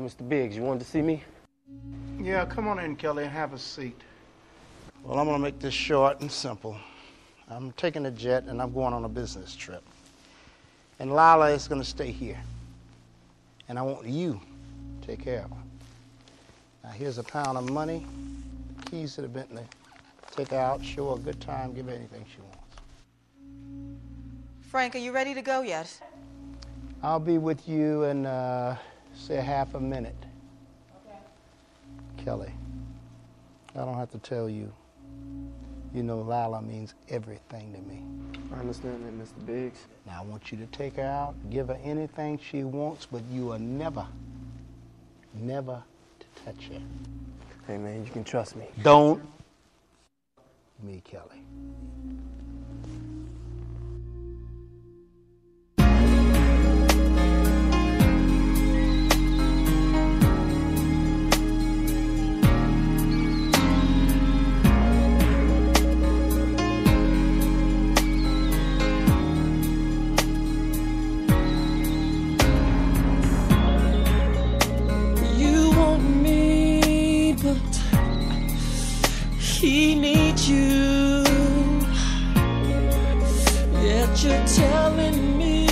Yo, Mr. Biggs, you wanted to see me? Yeah, come on in, Kelly, and have a seat. Well, I'm going to make this short and simple. I'm taking a jet and I'm going on a business trip. And Lila is going to stay here. And I want you to take care of her. Now, here's a pound of money, keys to the Bentley. Take her out, show her a good time, give her anything she wants. Frank, are you ready to go yet? I'll be with you in, uh, say, a half a minute. Okay. Kelly, I don't have to tell you. You know Lila means everything to me. I understand that, Mr. Biggs. Now, I want you to take her out, give her anything she wants, but you are never, never to touch her. Hey, man, you can trust me. Don't me, Kelly. You. Yet you're telling me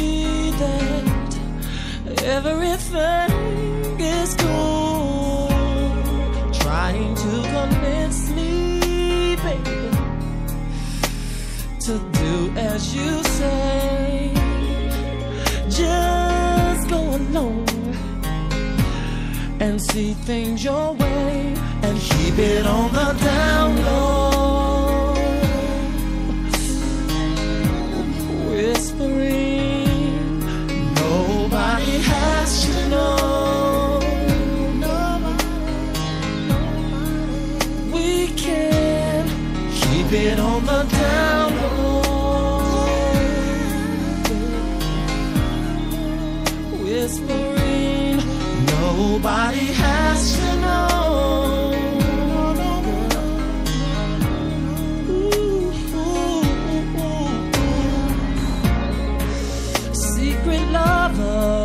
that everything is cool. Trying to convince me, baby, to do as you say. Just go along and see things your way and keep it on the down Whispering, nobody has to know. Secret lovers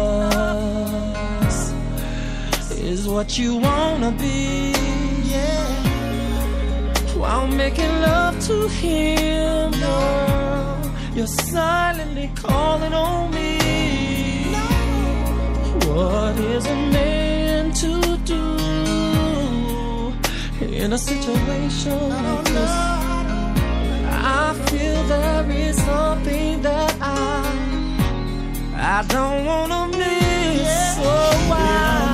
is what you wanna be. Yeah. While making love to him, girl, you're silently calling on me. What is a man to do in a situation like this? I feel there is something that I I don't wanna miss. So why?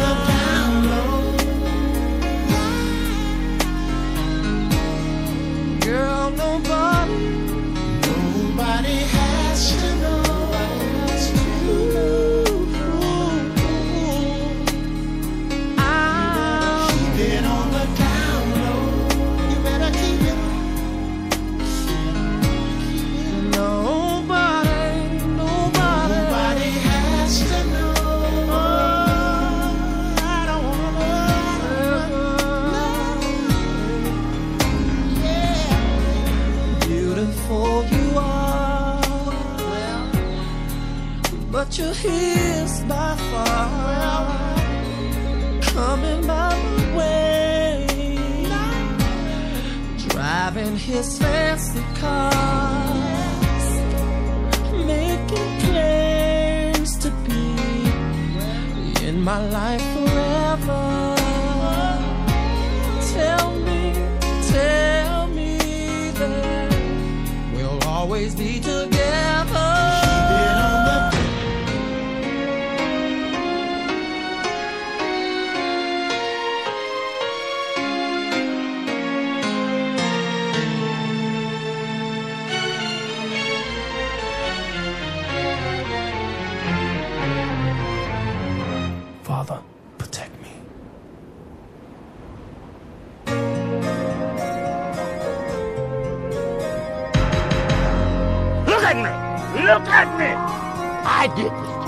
Beautiful you are, but you're his by far. Coming by the way, driving his fancy cars, making plans to be in my life at me! Look at me! I did this.